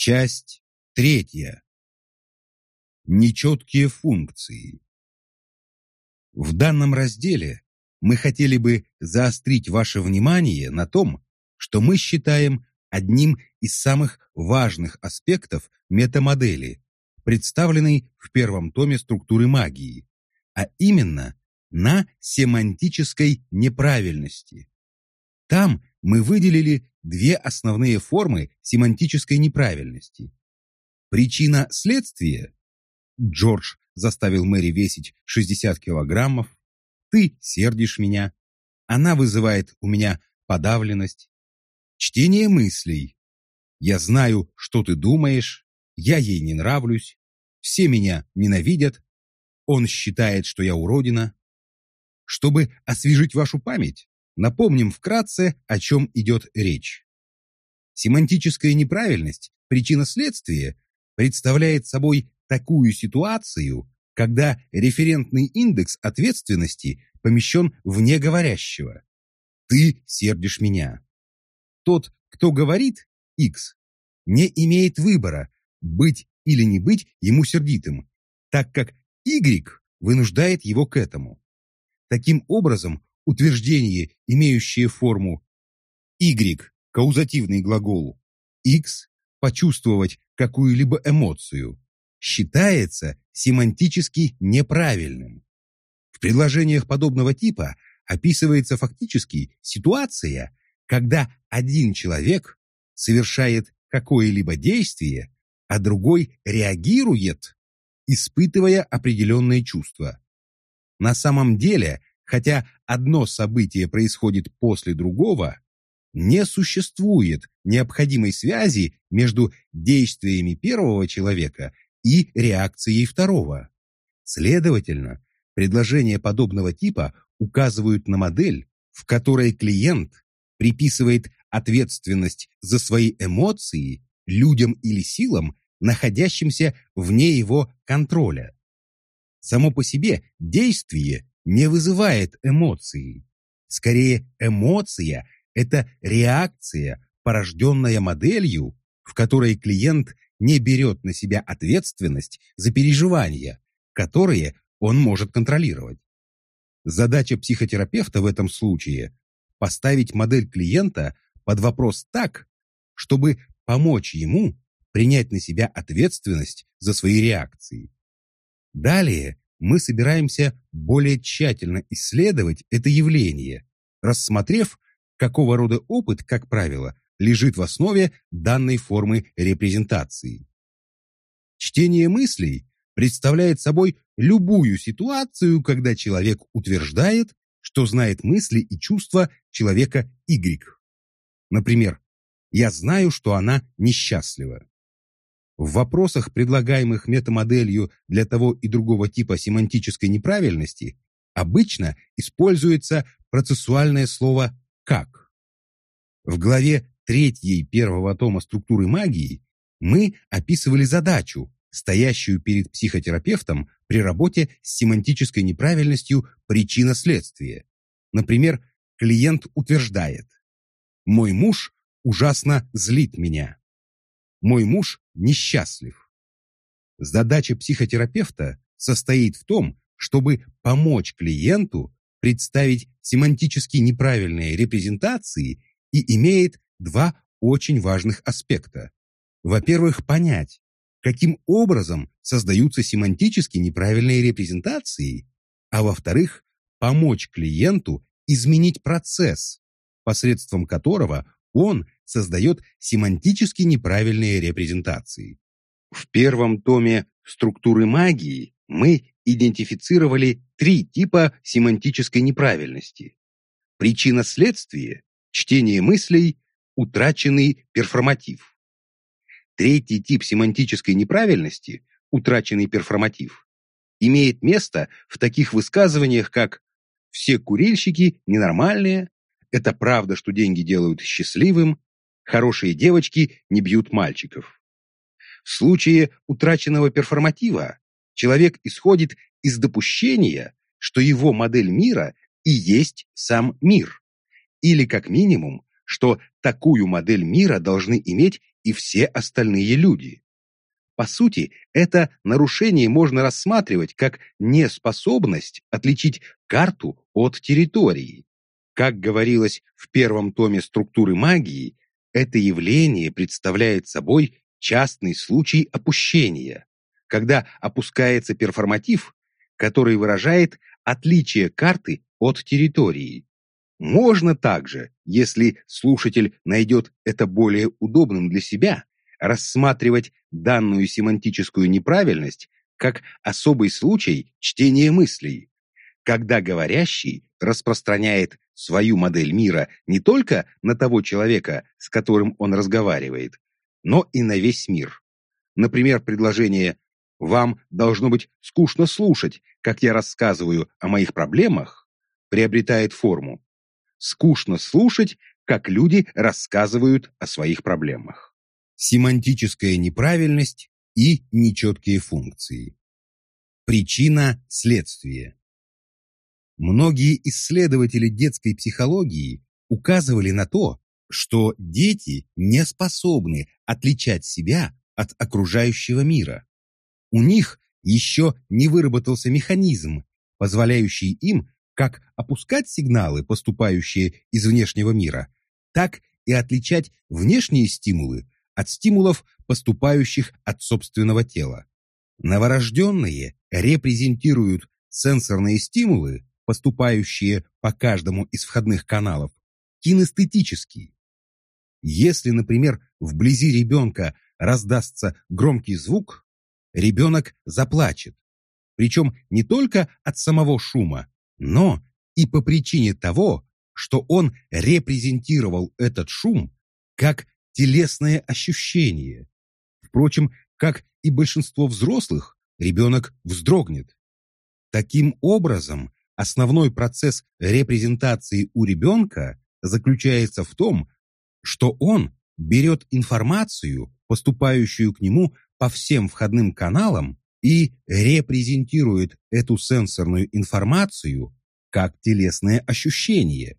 Часть третья. Нечеткие функции. В данном разделе мы хотели бы заострить ваше внимание на том, что мы считаем одним из самых важных аспектов метамодели, представленной в первом томе структуры магии, а именно на семантической неправильности. Там мы выделили две основные формы семантической неправильности. Причина следствия. Джордж заставил Мэри весить 60 килограммов. Ты сердишь меня. Она вызывает у меня подавленность. Чтение мыслей. Я знаю, что ты думаешь. Я ей не нравлюсь. Все меня ненавидят. Он считает, что я уродина. Чтобы освежить вашу память, напомним вкратце, о чем идет речь. Семантическая неправильность, причина следствия, представляет собой такую ситуацию, когда референтный индекс ответственности помещен вне говорящего. Ты сердишь меня. Тот, кто говорит X, не имеет выбора, быть или не быть ему сердитым, так как Y вынуждает его к этому. Таким образом, утверждение, имеющее форму Y, каузативный глагол, X, почувствовать какую-либо эмоцию, считается семантически неправильным. В предложениях подобного типа описывается фактически ситуация, когда один человек совершает какое-либо действие, а другой реагирует, испытывая определенные чувства. На самом деле, хотя одно событие происходит после другого, не существует необходимой связи между действиями первого человека и реакцией второго. Следовательно, предложения подобного типа указывают на модель, в которой клиент приписывает ответственность за свои эмоции людям или силам, находящимся вне его контроля. Само по себе действие не вызывает эмоции. Скорее, эмоция – это реакция, порожденная моделью, в которой клиент не берет на себя ответственность за переживания, которые он может контролировать. Задача психотерапевта в этом случае – поставить модель клиента под вопрос так, чтобы помочь ему принять на себя ответственность за свои реакции. Далее мы собираемся более тщательно исследовать это явление, рассмотрев, какого рода опыт, как правило, лежит в основе данной формы репрезентации. Чтение мыслей представляет собой любую ситуацию, когда человек утверждает, что знает мысли и чувства человека Y. Например, «Я знаю, что она несчастлива». В вопросах, предлагаемых метамоделью для того и другого типа семантической неправильности, обычно используется процессуальное слово «как». В главе третьей первого тома структуры магии мы описывали задачу, стоящую перед психотерапевтом при работе с семантической неправильностью причина-следствия. Например, клиент утверждает «Мой муж ужасно злит меня». Мой муж несчастлив. Задача психотерапевта состоит в том, чтобы помочь клиенту представить семантически неправильные репрезентации и имеет два очень важных аспекта. Во-первых, понять, каким образом создаются семантически неправильные репрезентации, а во-вторых, помочь клиенту изменить процесс, посредством которого он создает семантически неправильные репрезентации. В первом томе «Структуры магии» мы идентифицировали три типа семантической неправильности. Причина-следствие, чтение мыслей, утраченный перформатив. Третий тип семантической неправильности, утраченный перформатив, имеет место в таких высказываниях, как «все курильщики ненормальные», «это правда, что деньги делают счастливым», Хорошие девочки не бьют мальчиков. В случае утраченного перформатива человек исходит из допущения, что его модель мира и есть сам мир, или как минимум, что такую модель мира должны иметь и все остальные люди. По сути, это нарушение можно рассматривать как неспособность отличить карту от территории. Как говорилось в первом томе структуры магии, это явление представляет собой частный случай опущения, когда опускается перформатив, который выражает отличие карты от территории. Можно также, если слушатель найдет это более удобным для себя, рассматривать данную семантическую неправильность как особый случай чтения мыслей, когда говорящий распространяет свою модель мира не только на того человека, с которым он разговаривает, но и на весь мир. Например, предложение «Вам должно быть скучно слушать, как я рассказываю о моих проблемах» приобретает форму «Скучно слушать, как люди рассказывают о своих проблемах» семантическая неправильность и нечеткие функции. Причина-следствие. Многие исследователи детской психологии указывали на то, что дети не способны отличать себя от окружающего мира. У них еще не выработался механизм, позволяющий им как опускать сигналы, поступающие из внешнего мира, так и отличать внешние стимулы от стимулов, поступающих от собственного тела. Новорожденные репрезентируют сенсорные стимулы, поступающие по каждому из входных каналов, кинестетически. Если, например, вблизи ребенка раздастся громкий звук, ребенок заплачет. Причем не только от самого шума, но и по причине того, что он репрезентировал этот шум как телесное ощущение. Впрочем, как и большинство взрослых, ребенок вздрогнет. Таким образом, основной процесс репрезентации у ребенка заключается в том, что он берет информацию, поступающую к нему по всем входным каналам, и репрезентирует эту сенсорную информацию как телесное ощущение.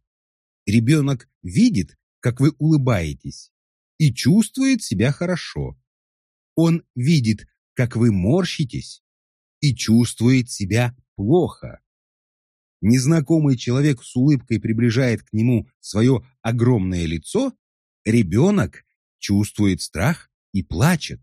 Ребенок видит, как вы улыбаетесь, и чувствует себя хорошо. Он видит, как вы морщитесь, и чувствует себя плохо. Незнакомый человек с улыбкой приближает к нему свое огромное лицо, ребенок чувствует страх и плачет.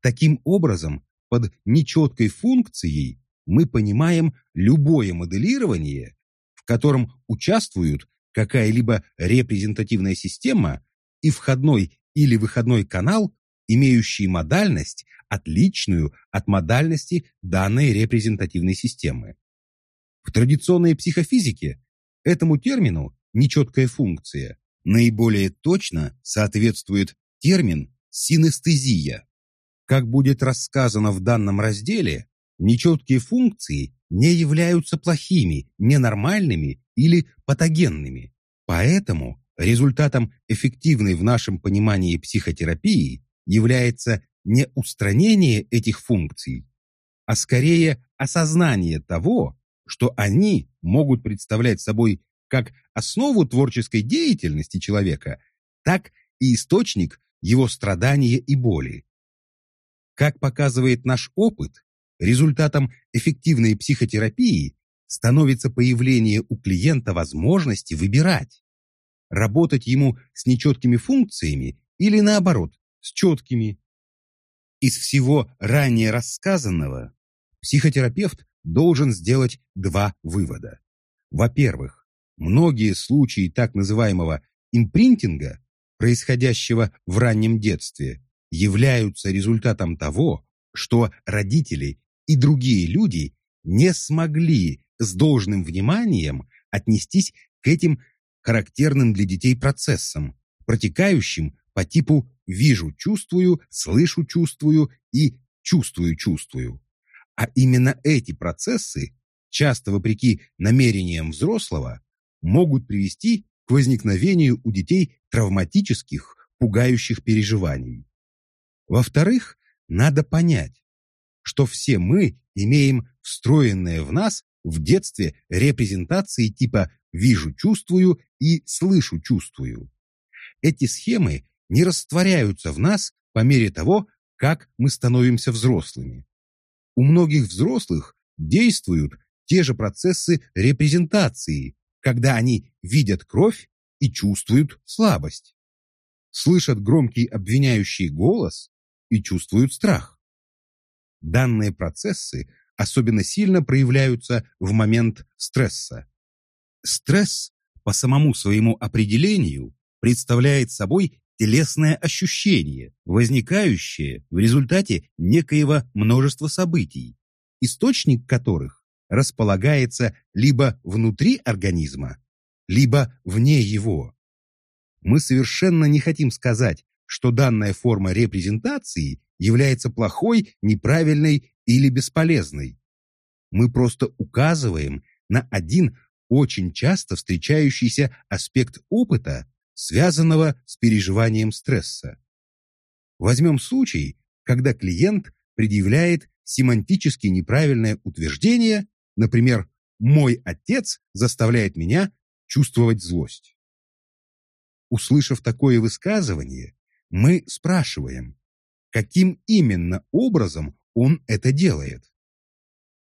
Таким образом, под нечеткой функцией мы понимаем любое моделирование, в котором участвуют какая-либо репрезентативная система и входной или выходной канал, имеющий модальность, отличную от модальности данной репрезентативной системы. В традиционной психофизике этому термину «нечеткая функция» наиболее точно соответствует термин синестезия. Как будет рассказано в данном разделе, нечеткие функции не являются плохими, ненормальными или патогенными. Поэтому Результатом эффективной в нашем понимании психотерапии является не устранение этих функций, а скорее осознание того, что они могут представлять собой как основу творческой деятельности человека, так и источник его страдания и боли. Как показывает наш опыт, результатом эффективной психотерапии становится появление у клиента возможности выбирать, работать ему с нечеткими функциями или наоборот, с четкими. Из всего ранее рассказанного психотерапевт должен сделать два вывода. Во-первых, многие случаи так называемого импринтинга, происходящего в раннем детстве, являются результатом того, что родители и другие люди не смогли с должным вниманием отнестись к этим характерным для детей процессом, протекающим по типу «вижу-чувствую», «слышу-чувствую» и «чувствую-чувствую». А именно эти процессы, часто вопреки намерениям взрослого, могут привести к возникновению у детей травматических, пугающих переживаний. Во-вторых, надо понять, что все мы имеем встроенное в нас в детстве репрезентации типа «вижу-чувствую» и «слышу-чувствую». Эти схемы не растворяются в нас по мере того, как мы становимся взрослыми. У многих взрослых действуют те же процессы репрезентации, когда они видят кровь и чувствуют слабость, слышат громкий обвиняющий голос и чувствуют страх. Данные процессы особенно сильно проявляются в момент стресса. Стресс по самому своему определению представляет собой телесное ощущение, возникающее в результате некоего множества событий, источник которых располагается либо внутри организма, либо вне его. Мы совершенно не хотим сказать, что данная форма репрезентации является плохой, неправильной или бесполезной. Мы просто указываем на один очень часто встречающийся аспект опыта, связанного с переживанием стресса. Возьмем случай, когда клиент предъявляет семантически неправильное утверждение, например, «мой отец заставляет меня чувствовать злость». Услышав такое высказывание, мы спрашиваем, каким именно образом он это делает.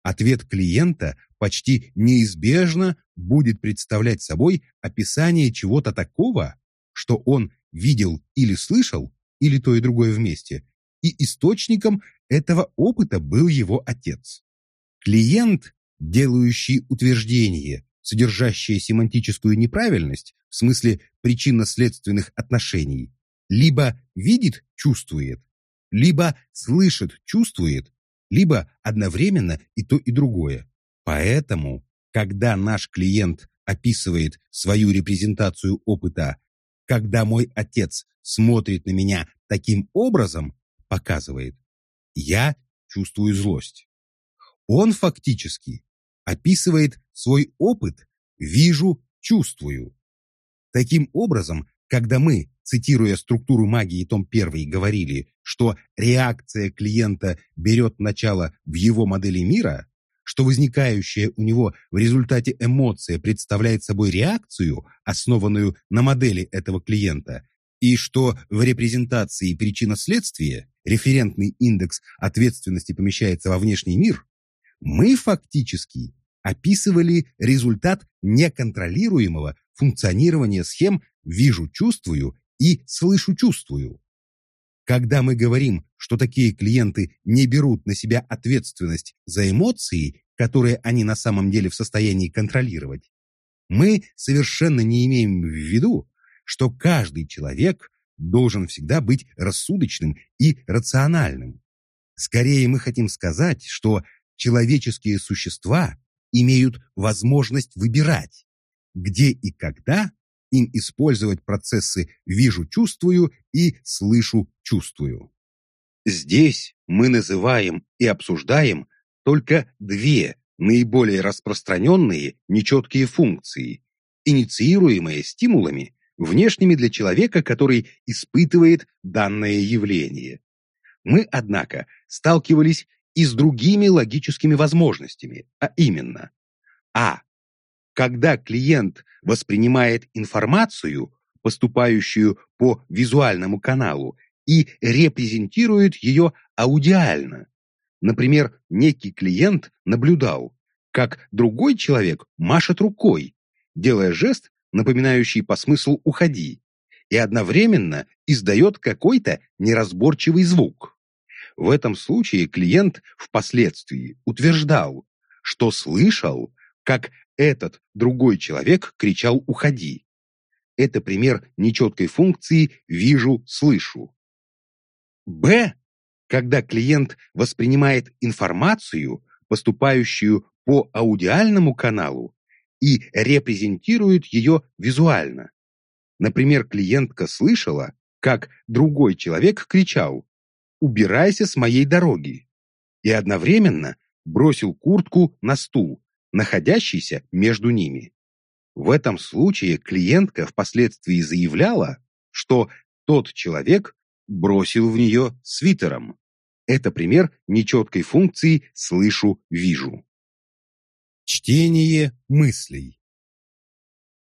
Ответ клиента почти неизбежно будет представлять собой описание чего-то такого, что он видел или слышал, или то и другое вместе, и источником этого опыта был его отец. Клиент, делающий утверждение, содержащее семантическую неправильность, в смысле причинно-следственных отношений, либо видит, чувствует, либо слышит, чувствует, либо одновременно и то, и другое. Поэтому, когда наш клиент описывает свою репрезентацию опыта когда мой отец смотрит на меня таким образом, показывает, я чувствую злость. Он фактически описывает свой опыт «вижу, чувствую». Таким образом, когда мы, цитируя структуру магии том 1, говорили, что реакция клиента берет начало в его модели мира, что возникающая у него в результате эмоция представляет собой реакцию, основанную на модели этого клиента, и что в репрезентации причинно-следствия референтный индекс ответственности помещается во внешний мир, мы фактически описывали результат неконтролируемого функционирования схем «вижу-чувствую» и «слышу-чувствую». Когда мы говорим, что такие клиенты не берут на себя ответственность за эмоции, которые они на самом деле в состоянии контролировать, мы совершенно не имеем в виду, что каждый человек должен всегда быть рассудочным и рациональным. Скорее мы хотим сказать, что человеческие существа имеют возможность выбирать, где и когда им использовать процессы «вижу-чувствую» и «слышу-чувствую». Здесь мы называем и обсуждаем только две наиболее распространенные нечеткие функции, инициируемые стимулами, внешними для человека, который испытывает данное явление. Мы, однако, сталкивались и с другими логическими возможностями, а именно а. Когда клиент воспринимает информацию, поступающую по визуальному каналу, и репрезентирует ее аудиально. Например, некий клиент наблюдал, как другой человек машет рукой, делая жест, напоминающий по смыслу «уходи», и одновременно издает какой-то неразборчивый звук. В этом случае клиент впоследствии утверждал, что слышал, как этот другой человек кричал «Уходи!». Это пример нечеткой функции «вижу-слышу». Б. Когда клиент воспринимает информацию, поступающую по аудиальному каналу, и репрезентирует ее визуально. Например, клиентка слышала, как другой человек кричал «Убирайся с моей дороги!» и одновременно бросил куртку на стул, находящийся между ними. В этом случае клиентка впоследствии заявляла, что тот человек бросил в нее свитером. Это пример нечеткой функции «слышу-вижу». Чтение мыслей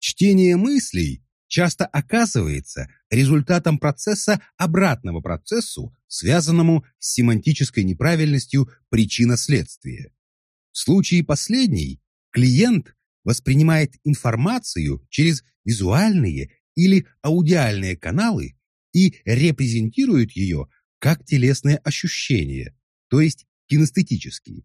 Чтение мыслей часто оказывается результатом процесса обратного процессу, связанному с семантической неправильностью причина-следствия. В случае последней клиент воспринимает информацию через визуальные или аудиальные каналы и репрезентирует ее как телесное ощущение, то есть кинестетический.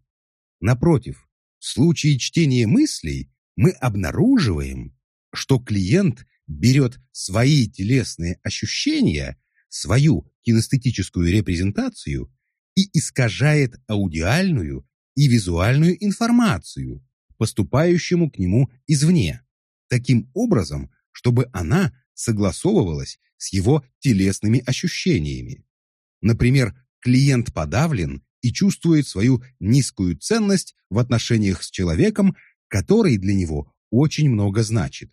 Напротив, в случае чтения мыслей мы обнаруживаем, что клиент берет свои телесные ощущения, свою кинестетическую репрезентацию и искажает аудиальную и визуальную информацию, поступающему к нему извне, таким образом, чтобы она согласовывалась с его телесными ощущениями. Например, клиент подавлен и чувствует свою низкую ценность в отношениях с человеком, который для него очень много значит.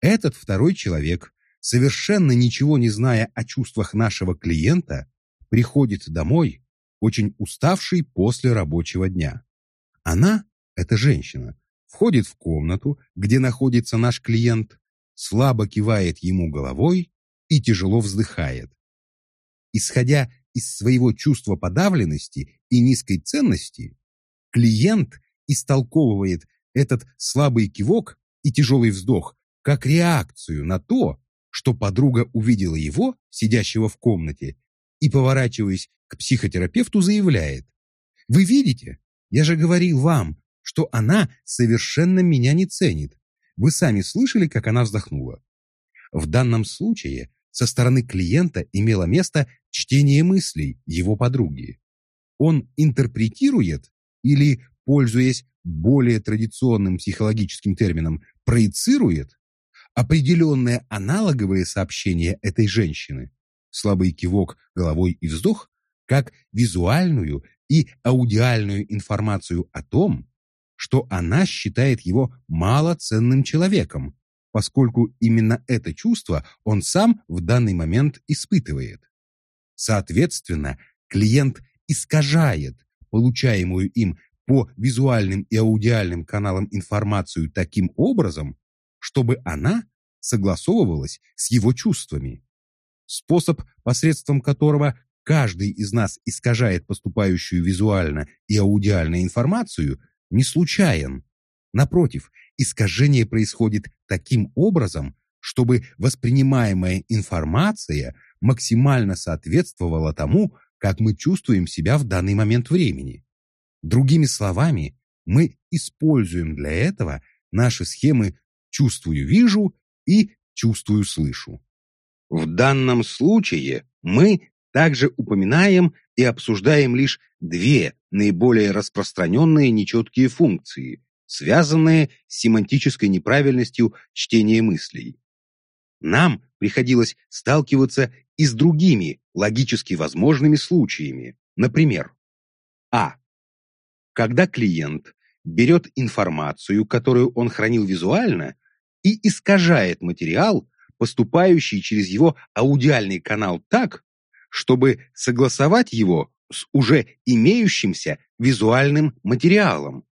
Этот второй человек, совершенно ничего не зная о чувствах нашего клиента, приходит домой, очень уставший после рабочего дня. Она, эта женщина, входит в комнату, где находится наш клиент, слабо кивает ему головой и тяжело вздыхает. Исходя из своего чувства подавленности и низкой ценности, клиент истолковывает этот слабый кивок и тяжелый вздох как реакцию на то, что подруга увидела его, сидящего в комнате, и, поворачиваясь к психотерапевту, заявляет, «Вы видите, я же говорил вам, что она совершенно меня не ценит. Вы сами слышали, как она вздохнула?» В данном случае со стороны клиента имело место чтение мыслей его подруги. Он интерпретирует или, пользуясь более традиционным психологическим термином, проецирует определенное аналоговое сообщение этой женщины, слабый кивок головой и вздох, как визуальную и аудиальную информацию о том, что она считает его малоценным человеком, поскольку именно это чувство он сам в данный момент испытывает. Соответственно, клиент искажает получаемую им по визуальным и аудиальным каналам информацию таким образом, чтобы она согласовывалась с его чувствами. Способ, посредством которого каждый из нас искажает поступающую визуально и аудиально информацию, не случайен. Напротив, искажение происходит таким образом, чтобы воспринимаемая информация максимально соответствовала тому, как мы чувствуем себя в данный момент времени. Другими словами, мы используем для этого наши схемы «чувствую-вижу» и «чувствую-слышу». В данном случае мы также упоминаем и обсуждаем лишь две наиболее распространенные нечеткие функции, связанные с семантической неправильностью чтения мыслей. Нам приходилось сталкиваться и с другими логически возможными случаями. Например, а. Когда клиент берет информацию, которую он хранил визуально, и искажает материал, поступающий через его аудиальный канал так, чтобы согласовать его с уже имеющимся визуальным материалом.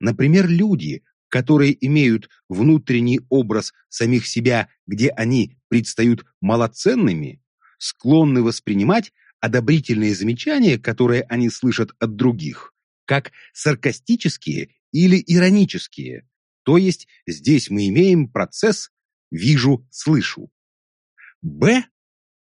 Например, люди, которые имеют внутренний образ самих себя, где они предстают малоценными, склонны воспринимать одобрительные замечания, которые они слышат от других, как саркастические или иронические. То есть здесь мы имеем процесс «вижу-слышу». Б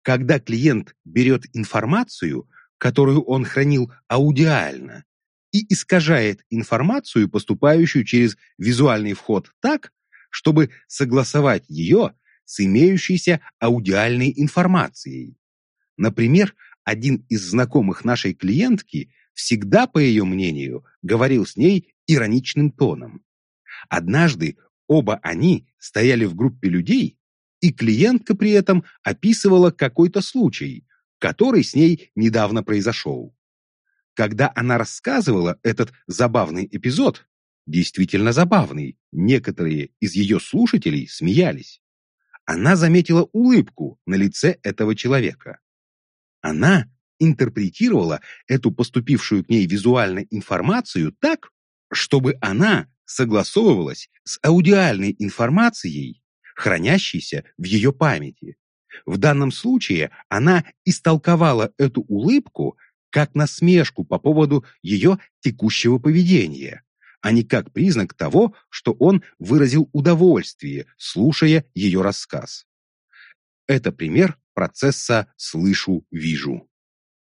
когда клиент берет информацию, которую он хранил аудиально, и искажает информацию, поступающую через визуальный вход так, чтобы согласовать ее с имеющейся аудиальной информацией. Например, один из знакомых нашей клиентки всегда, по ее мнению, говорил с ней ироничным тоном. Однажды оба они стояли в группе людей, и клиентка при этом описывала какой-то случай, который с ней недавно произошел. Когда она рассказывала этот забавный эпизод, действительно забавный, некоторые из ее слушателей смеялись. Она заметила улыбку на лице этого человека. Она интерпретировала эту поступившую к ней визуальную информацию так, чтобы она согласовывалась с аудиальной информацией хранящийся в ее памяти. В данном случае она истолковала эту улыбку как насмешку по поводу ее текущего поведения, а не как признак того, что он выразил удовольствие, слушая ее рассказ. Это пример процесса «слышу-вижу».